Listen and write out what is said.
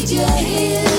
need you here.